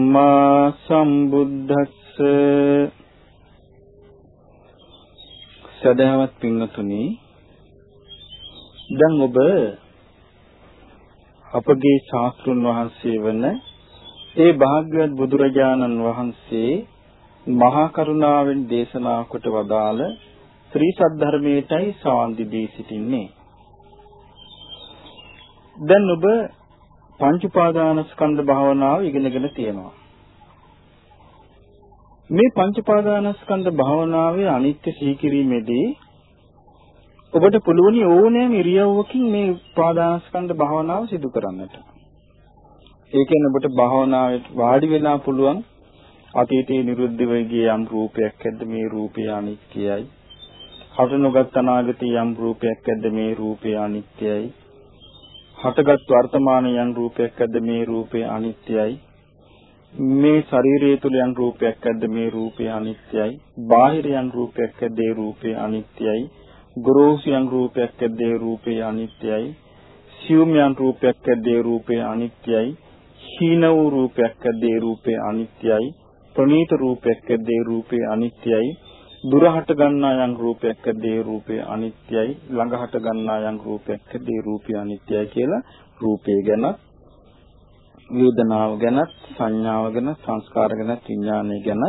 සම්මා සම්බුද්දස්ස සදහවත් පින්වතුනි දැන් ඔබ අපගේ ශාස්ත්‍රුන් වහන්සේ වන ඒ භාග්‍යවත් බුදුරජාණන් වහන්සේ මහා කරුණාවෙන් දේශනා කොට වදාළ ත්‍රි සද්ධර්මයටයි සාන්දි දී සිටින්නේ දැන් ඔබ පංච උපාදානස්කන්ධ භාවනාව ඉගෙනගෙන තියෙනවා. මේ පංච උපාදානස්කන්ධ භාවනාවේ අනිත්‍ය සීකිරීමේදී ඔබට පුළුවන් ඕනෑම ඉරියව්වකින් මේ උපාදානස්කන්ධ භාවනාව සිදු කරන්නට. ඒ කියන්නේ ඔබට භාවනාවට වාඩි වෙලා පුළුවන් අතීතයේ නිරුද්ධ වෙගිය යම් රූපයක් ඇද්ද මේ රූපය අනිත්‍යයි. හට නොගත් අනාගතයේ යම් රූපයක් ඇද්ද මේ රූපය අනිත්‍යයි. හටගත් වර්තමානයේ යම් රූපයක් ඇද්ද මේ රූපය අනිත්‍යයි මේ ශරීරය තුල යම් රූපයක් ඇද්ද? මේ රූපය අනිත්‍යයි. බාහිර යම් රූපයක් ඇද්ද? ඒ රූපය අනිත්‍යයි. ගොරෝසු යම් රූපයක් ඇද්ද? ඒ රූපය අනිත්‍යයි. සියුම් යම් රූපයක් ඇද්ද? ඒ රූපය අනිත්‍යයි. හීන වූ රූපයක් ඇද්ද? ඒ රූපය අනිත්‍යයි. ප්‍රනීත රූපයක් ඇද්ද? ඒ රූපය අනිත්‍යයි. දුර හට ගන්නා යම් රූපයක් ඇද්දේ? රූපය අනිත්‍යයි. ළඟ හට ගන්නා යම් රූපයක් ඇද්දේ? රූපය අනිත්‍යයි කියලා රූපය ගැන වේදනාව ගැන සංඥාව ගැන සංස්කාර ගැන විඥානය ගැන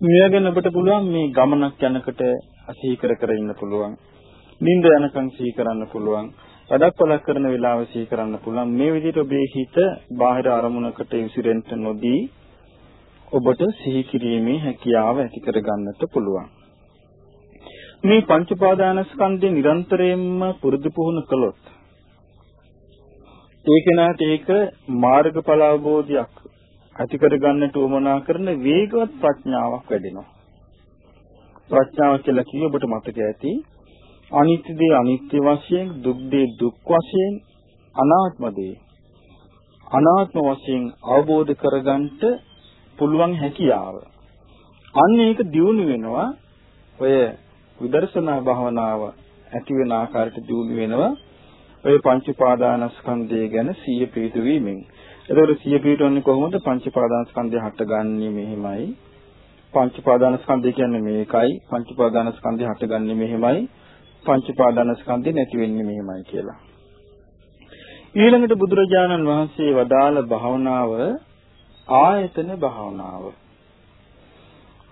මෙය ගැන ඔබට පුළුවන් මේ ගමනක් යනකොට අසී කර කර ඉන්න පුළුවන්. නිින්ද යනකම් සී කරන්න පුළුවන්. වැඩක් පළක් කරන වෙලාව සී කරන්න පුළුවන්. මේ විදිහට ඔබේ හිත බාහිර අරමුණකට විසිරෙන්න නොදී ඔබට සිහි කිරීමේ හැකියාව ඇති කර ගන්නට පුළුවන්. මේ පංච උපාදානස්කන්ධය නිරන්තරයෙන්ම පුරුදු පුහුණු කළොත් ඒක නාට ඒක මාර්ගඵල අවබෝධයක් ඇති කර ගන්නට උවමනා කරන වේගවත් ප්‍රඥාවක් වැඩෙනවා. ප්‍රඥාව කියලා කිව්ව ඔබට මතක ඇති අනිත්‍ය දේ අනිත්‍ය වශයෙන් දුක් දේ දුක් වශයෙන් අනාත්ම දේ අනාත්ම වශයෙන් අවබෝධ කරගන්නට පුළුවන් හැකියාව. අන්න ඒක දියුණු වෙනවා ඔය විදර්ශනා භාවනාව ඇති වෙන ආකාරයට දියුණු වෙනවා ඔය පංච පාදානස්කන්ධය ගැන සිය පිටුවීමෙන්. එතකොට සිය පිටවන්නේ කොහොමද පංච පාදානස්කන්ධය හටගන්නේ මෙහෙමයි. පංච පාදානස්කන්ධය කියන්නේ මේකයි. පංච පාදානස්කන්ධය හටගන්නේ මෙහෙමයි. පංච පාදානස්කන්ධය නැති වෙන්නේ මෙහෙමයි කියලා. ඊළඟට බුදුරජාණන් වහන්සේ වදාළ භාවනාව ආයතන භාවනාව.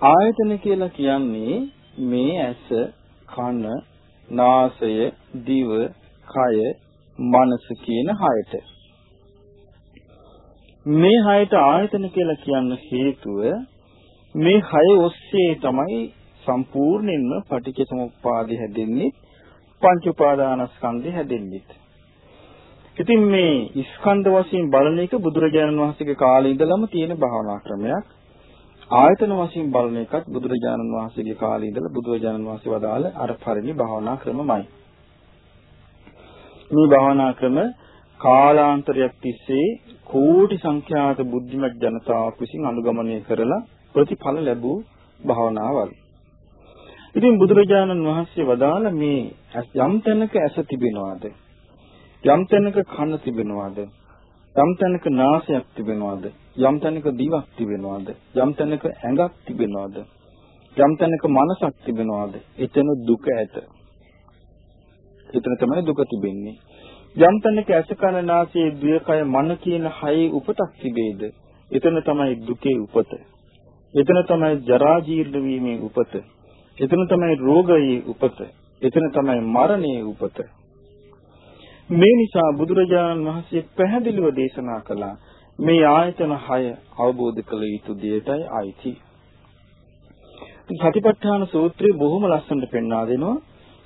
ආයතන කියලා කියන්නේ මේ ඇස, කන, නාසය, දිව, කය, මනස කියන හයට. මේ හයට ආයතන කියලා කියන්න හේතුව මේ හය ඔස්සේ තමයි සම්පූර්ණයෙන්ම පටිච්චසමුප්පාදය හැදෙන්නේ පංච උපාදානස්කන්ධය හැදෙන්නේ. ඉතින් මේ ස්කන්ධ වශයෙන් බලන එක බුදුරජාණන් වහන්සේගේ කාලේ ඉඳලම තියෙන භාවනා ක්‍රමයක්. ආයතන වශයෙන් බලන එකත් බුදුරජාණන් වහන්සේගේ කාලේ ඉඳලා බුදුරජාණන් වහන්සේ වදාළ අර පරිණි භාවනා ක්‍රමමයි. මේ භාවනා ක්‍රම කාලාන්තරයක් තිස්සේ කෝටි සංඛ්‍යාත බුද්ධිමත් ජනතාවක් විසින් අනුගමනය කරලා ප්‍රතිඵල ලැබූ භාවනාවල්. ඉතින් බුදුරජාණන් වහන්සේ වදාළ මේ යම් තැනක ඇස තිබෙනවාද යම් තැනක කන තිබෙනවද? යම් තැනක නාසයක් තිබෙනවද? යම් තැනක දිවක් තිබෙනවද? යම් තැනක ඇඟක් තිබෙනවද? යම් තැනක මනසක් තිබෙනවද? එතන දුක ඇත. එතන තමයි දුක තිබෙන්නේ. යම් තැනක ඇස කන නාසය දිය කය මන කියන හයේ උපතක් තිබේද? එතන තමයි දුකේ උපත. එතන තමයි ජරා ජීර්ණ වීමේ උපත. එතන තමයි රෝගයේ උපත. එතන තමයි මරණයේ උපත. මේ නිසා බුදුරජාණන් වහන්සේ පැහැදිලිව දේශනා කළා මේ ආයතන 6 අවබෝධ කළ යුතු දෙයටයි අයිති. සතිපට්ඨාන සූත්‍රය බොහොම ලස්සනට පෙන්වා දෙනවා.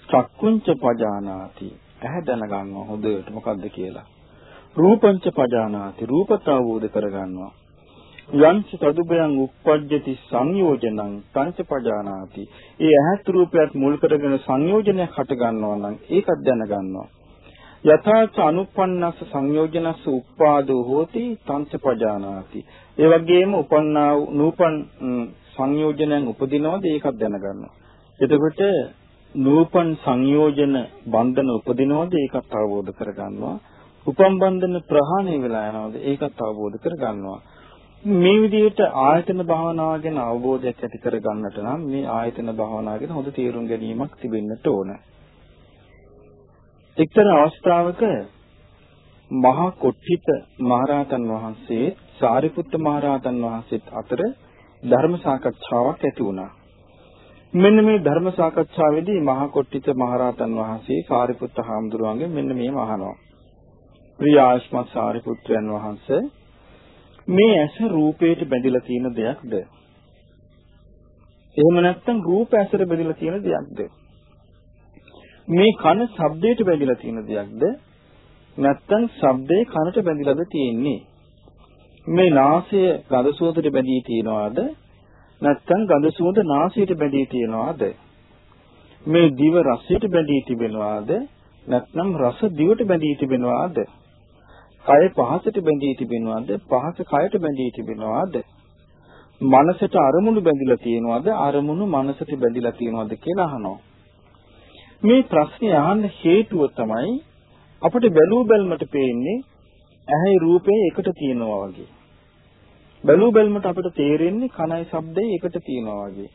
චක්කුංච පජානාති. ඇහැ දැනගන්නවා හොඳට මොකද්ද කියලා. රූපංච පජානාති. රූපත අවබෝධ කරගන්නවා. යංච තදුබයන් උප්පජ්ජති සංයෝජනං පංච පජානාති. ඒ ඇහත් රූපයත් මුල් කරගෙන සංයෝජනයක් හට ගන්නවා නම් ඒකත් දැනගන්නවා. යථාච අනුප්පන්නස්ස සංයෝජනස්ස උප්පාදෝ හෝති තංච පජානාති. ඒ වගේම උපන්නා නූපන් සංයෝජනයන් උපදිනවද ඒකත් දැනගන්නවා. එතකොට නූපන් සංයෝජන බන්ධන උපදිනවද ඒකත් අවබෝධ කරගන්නවා. උපම් බන්ධන ප්‍රහාණය වෙලා යනවාද ඒකත් අවබෝධ කරගන්නවා. මේ විදිහට ආයතන භාවනාව ගැන අවබෝධයක් ඇති කර ගන්නට නම් මේ ආයතන භාවනාව ගැන හොඳ තේරුම් ගැනීමක් තිබෙන්නට ඕන. එක්තරා අවස්ථාවක මහා කොට්ටිත මහරහතන් වහන්සේ සාරිපුත්ත මහරහතන් වහන්සේත් අතර ධර්ම සාකච්ඡාවක් ඇති වුණා. මෙන්න මේ ධර්ම සාකච්ඡාවේදී මහා කොට්ටිත මහරහතන් වහන්සේ සාරිපුත්ත හාමුදුරුවන්ගෙන් මෙන්න මේම අහනවා. ප්‍රිය ආශ්මත් සාරිපුත්‍රයන් වහන්සේ මේ ඇස රූපයට බැඳිලා තියෙන දෙයක්ද? එහෙම නැත්නම් රූප ඇසට බැඳිලා තියෙන දෙයක්ද? මේ කන ශබ්දයට බැඳිලා තියෙන දෙයක්ද? නැත්නම් ශබ්දේ කනට බැඳිලාද තියෙන්නේ? මේ නාසය ගඳ සුවඳට බැඳී තියනවාද? නැත්නම් ගඳ සුවඳ නාසයට බැඳී තියනවාද? මේ දිව රසයට බැඳී තිබෙනවාද? නැත්නම් රස දිවට බැඳී තිබෙනවාද? කය පහසට බැඳී තිබෙනවාද? පහස කයට බැඳී තිබෙනවාද? මනසට අරමුණු බැඳිලා තියෙනවද? අරමුණු මනසට බැඳිලා තියෙනවද කියලා අහනවා. මේ ප්‍රශ්නේ අහන්න හේතුව තමයි අපිට බැලූ බැල්මට පේන්නේ ඇහැයි රූපේ එකට තියෙනවා වගේ. බැලූ බැල්මට අපිට තේරෙන්නේ කනයි ශබ්දයි එකට තියෙනවා වගේ.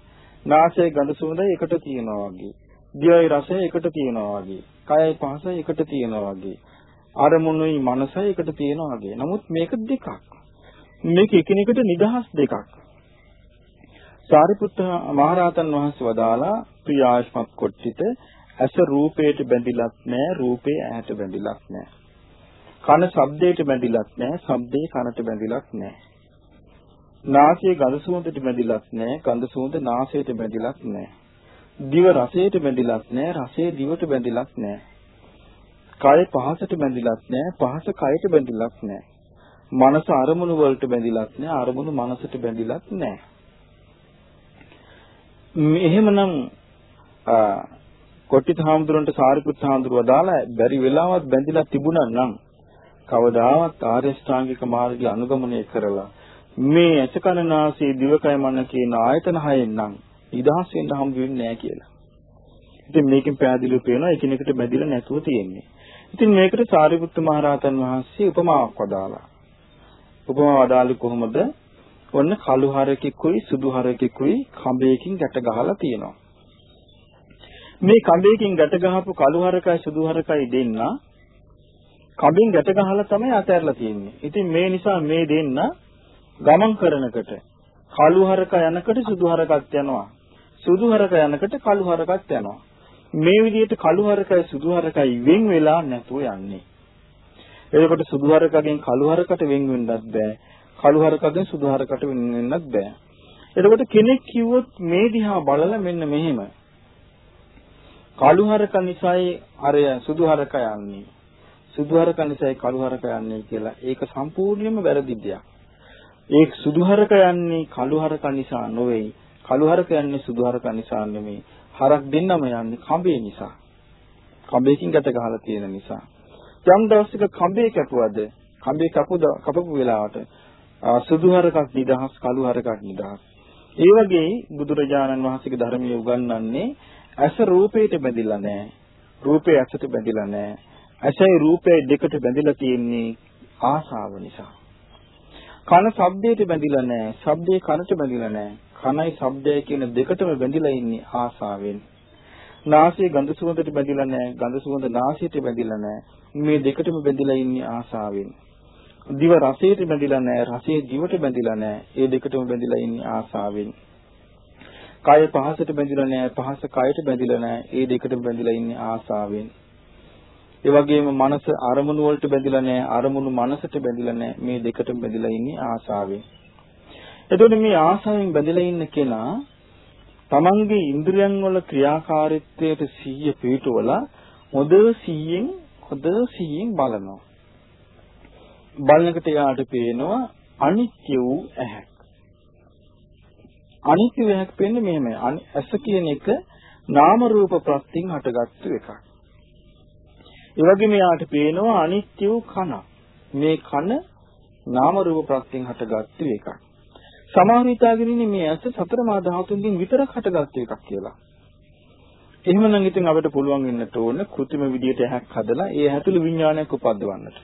නාසය ගඳ සුවඳයි එකට තියෙනවා වගේ. දිවයි රසය එකට තියෙනවා වගේ. කයයි පහසයි එකට තියෙනවා වගේ. අරමුණුයි මනසයි එකට තියෙනවා වගේ. නමුත් මේක දෙකක්. මේක එකිනෙකට නිදහස් දෙකක්. සාරිපුත්ත මහරහතන් වහන්සේ වදාලා ප්‍රියාශ්මත් කොට්ටිත ඇස රූපයට බැඳිලත් නැහැ රූපේ ඇහැට බැඳිලත් නැහැ. කන ශබ්දයට බැඳිලත් නැහැ ශබ්දේ කනට බැඳිලත් නැහැ. නාසය ගඳ සුවඳට බැඳිලත් නැහැ ගඳ සුවඳ නාසයට බැඳිලත් නැහැ. දිව රසයට බැඳිලත් නැහැ රසය දිවට බැඳිලත් නැහැ. කය පහසට බැඳිලත් නැහැ පහස කයට බැඳිලත් නැහැ. මනස අරමුණු වලට බැඳිලත් නැහැ අරමුණු මනසට බැඳිලත් නැහැ. එහෙමනම් කොට්ටිත හාමුදුරන්ට සාරිපුත් හාමුදුරුවෝ දාලා බැරි වෙලාවත් බැඳිලා තිබුණා නම් කවදාවත් ආර්ය ශ්‍රාංගික මාර්ගය අනුගමනය කරලා මේ ඇසකනාසී දිවකය මන කියන ආයතන හයෙන් නම් නිදහස් වෙන්න හම් වෙන්නේ නැහැ කියලා. ඉතින් මේකෙන් පැහැදිලිව පේනවා එකිනෙකට බැඳිලා නැතුව තියෙන්නේ. ඉතින් මේකට සාරිපුත්ත මහරහතන් වහන්සේ උපමාවක් වදාලා. උපමාව වදාළේ කොහොමද? ඔන්න කළු හරකෙකුයි සුදු හරකෙකුයි කඹයකින් ගැට ගහලා තියෙනවා. මේ කඹයකින් ගැට ගහපු කළු හරකයි සුදු හරකයි දෙන්න කඹෙන් ගැට ගහලා තමයි අතහැරලා තියෙන්නේ. ඉතින් මේ නිසා මේ දෙන්න ගමන් කරනකොට කළු හරක යනකොට සුදු හරකත් යනවා. සුදු හරක යනකොට කළු හරකත් යනවා. මේ විදිහට කළු හරකයි සුදු හරකයි වෙන් වෙලා නැතුව යන්නේ. එතකොට සුදු හරකගෙන් කළු හරකට වෙන් වෙන්නත් බෑ. කළු හරකගෙන් සුදු හරකට වෙන් වෙන්නත් බෑ. එතකොට කෙනෙක් කිව්වොත් මේ දිහා බලලා මෙන්න මෙහෙම. කළු හරක නිසායි අරය සුදු හරක යන්නේ. සුදු හරක නිසායි කළු හරක යන්නේ කියලා ඒක සම්පූර්ණයෙන්ම වැරදි දෙයක්. ඒ සුදු හරක යන්නේ කළු හරක නිසා නොවේයි. කළු හරක යන්නේ සුදු හරක නිසා නෙමෙයි. හරක් දෙන්නම යන්නේ කඹේ නිසා. කඹේකින් ගැට ගහලා තියෙන නිසා. යම් දවසක කඹේ කැපුවද කඹේ කපුද කපපු වෙලාවට සුදු හරකක් නිදහස් කළු හරකක් නිදහස්. ඒ වගේ බුදුරජාණන් වහන්සේගේ ධර්මයේ උගන්වන්නේ ඇස රූපයට බැඳිලා නැහැ. රූපේ ඇසට බැඳිලා නැහැ. ඇසයි රූපේ දෙකට බැඳිලා තියෙන්නේ ආශාව නිසා. කන ශබ්දයට බැඳිලා නැහැ. ශබ්දේ කනට බැඳිලා නැහැ. කනයි ශබ්දයයි කියන දෙකටම බැඳිලා ඉන්නේ ආසාවෙන්. නාසය ගඳ සුවඳට බැඳිලා නැහැ. ගඳ සුවඳ නාසයට බැඳිලා නැහැ. මේ දෙකටම බැඳිලා ඉන්නේ ආසාවෙන්. දිව රසයට බැඳිලා නැහැ. රසය දිවට බැඳිලා නැහැ. ඒ දෙකටම බැඳිලා ඉන්නේ ආසාවෙන්. කය පහසට බැඳිලා නැහැ. පහස කයට බැඳිලා නැහැ. ඒ දෙකටම බැඳිලා ඉන්නේ ආසාවෙන්. ඒ වගේම මනස අරමුණු වලට බැඳිලා නැහැ අරමුණු මනසට බැඳිලා නැහැ මේ දෙකටම බැඳිලා ඉන්නේ ආසාවෙන්. එතකොට මේ ආසාවෙන් බැඳිලා ඉන්න කෙනා තමන්ගේ ඉන්ද්‍රියන් වල ක්‍රියාකාරීත්වයට සිහිය පිටුවලා හොඳ සිහියෙන් හොඳ සිහියෙන් බලනවා. බලනකොට යාට පේනවා අනිත්‍ය වූ ඇහැක්. අනිත්‍ය ඇහැක් පේන්නේ මෙහෙමයි. ඇස කියන එක නාම රූප ප්‍රත්‍යයෙන් හටගත්තු එකක්. ඒ වගේම යාට පේනවා අනිත්‍ය වූ කන. මේ කන නාම රූප ප්‍රත්‍යයෙන් හටගත්තු එකක්. සමහර හිතාගෙන ඉන්නේ මේ ඇස සතර මා ධාතුන්ගෙන් විතරක් හටගත්තු එකක් කියලා. එහෙමනම් ඉතින් අපිට පුළුවන් වෙන්නට ඕන કૃත්‍රිම විදියට ඇහක් හදලා ඒ ඇතුළේ විඥානයක් උපද්දවන්නට.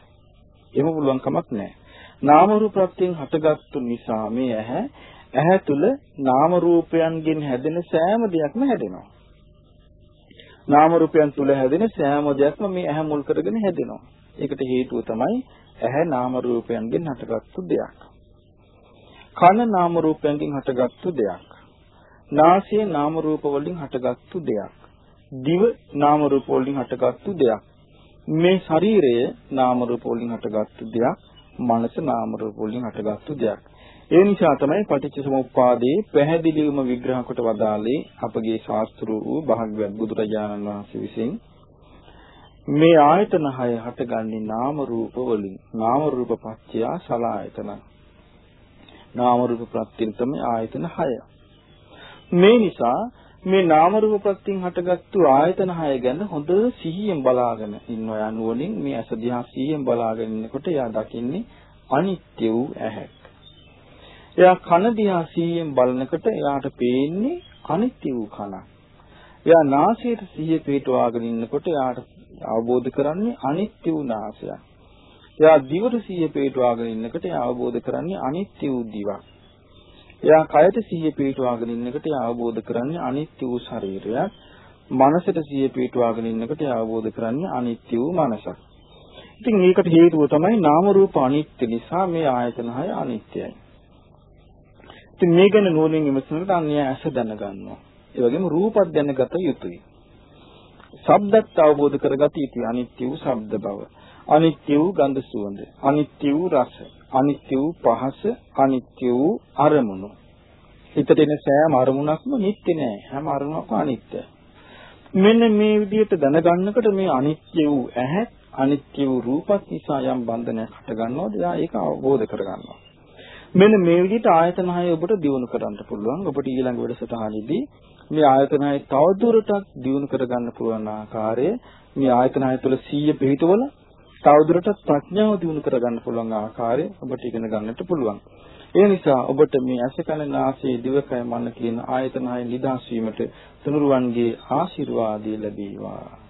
එහෙම පුළුවන් කමක් නැහැ. නාම රූප ප්‍රත්‍යයෙන් හටගත්තු නිසා මේ ඇහැ ඇහැ තුල නාම රූපයන්ගෙන් හැදෙන සෑම දෙයක්ම හැදෙනවා. නාම රූපයන් තුල හැදෙන සෑම දෙයක්ම මේ ඇහැ මුල් කරගෙන හැදෙනවා. ඒකට හේතුව තමයි ඇහැ නාම රූපයන්ගෙන් හටගත්තු දෙයක්. කන නාම රූපයන්ගෙන් හටගත්තු දෙයක්. නාසය නාම රූප වලින් හටගත්තු දෙයක්. දිව නාම රූප වලින් හටගත්තු දෙයක්. මේ ශරීරය නාම රූප වලින් හටගත්තු දෙයක්. මනස නාම රූප වලින් හටගත්තු දෙයක්. ඒ නිසා තමයි පටිච්ච සමුප්පාදේ පැහැදිලිවම විග්‍රහ කොට වදාළේ අපගේ ශාස්ත්‍ර වූ භාග්‍යවත් බුදුරජාණන් වහන්සේ විසින්. මේ ආයතන හය හටගන්නේ නාම රූප වලින්. නාම රූප පත්‍ය සලආයතන නාම රූප ප්‍රත්‍යයෙන් තමයි ආයතන හය. මේ නිසා මේ නාම රූප ප්‍රත්‍යයෙන් හටගත්තු ආයතන හය ගැන හොඳ සිහියෙන් බලාගෙන ඉන්නවා යනුවලින් මේ අස දිහා සිහියෙන් බලාගෙන ඉන්නකොට එයා දකින්නේ අනිත්‍ය වූ ඇහැක් එයා කන දිහා සීයෙන් බලනකොට එයාට පේන්නේ අනිත්‍ය වූ කනක්. එයා නාසයට සිහිය පිටවාගෙන ඉන්නකොට එයාට අවබෝධ කරන්නේ අනිත්‍ය වූ නාසයක්. එයා දිවට සිහිය පිටවාගෙන ඉන්නකොට එයා අවබෝධ කරන්නේ අනිත්‍ය වූ දිවක්. එයා කයට සිහිය පිටවාගෙන ඉන්නකොට එයා අවබෝධ කරන්නේ අනිත්‍ය වූ ශරීරයක්. මනසට සිහිය පිටවාගෙන ඉන්නකොට එයා අවබෝධ කරන්නේ අනිත්‍ය වූ මනසක්. ඉතින් ඒකට හේතුව තමයි නාම රූප අනිත්‍ය නිසා මේ ආයතන හය අනිත්‍යයි. ඉතින් මේ ගැන නුවණින් විමසනකොට අන්‍ය ඇස දැනගන්නවා. ඒ වගේම රූපත් දැනගත යුතුයි. ශබ්දත් අවබෝධ කරගත යුතුයි. අනිත්‍ය වූ ශබ්ද බව. අනිත්‍ය වූ ගන්ධ සුවඳ. අනිත්‍ය වූ රස. අනිත්‍ය වූ පහස. අනිත්‍ය වූ අරමුණු. හිතට එන සෑම අරමුණක්ම නිත්‍ය නෑ. හැම අරමුණක්ම අනිත්‍යයි. මෙන්න මේ විදිහට දැනගන්නකොට මේ අනිත්‍ය වූ ඇහැ අනිත්‍ය වූ රූපත් නිසා යම් බන්ධනයක් හට ගන්නවද? එයා ඒක අවබෝධ කරගන්නවා. මෙන්න මේ විදිහට ආයතන හය ඔබට දියුණු කරන්න පුළුවන්. ඔබට ඊළඟ වැඩසටහනේදී මේ ආයතන හය තවදුරටත් දියුණු කරගන්න පුළුවන් ආකාරය මේ ආයතන හය තුළ සීය පිහිටවල තවදුරටත් ප්‍රඥාව දියුණු කරගන්න පුළුවන් ආකාරය ඔබට ඉගෙන ගන්නට පුළුවන්. ඒ නිසා ඔබට මේ ඇස කන නාසය දිවකය මන කියන ආයතන හය නිදහස් වීමට තුනුරුවන්ගේ ආශිර්වාදය ලැබේවා.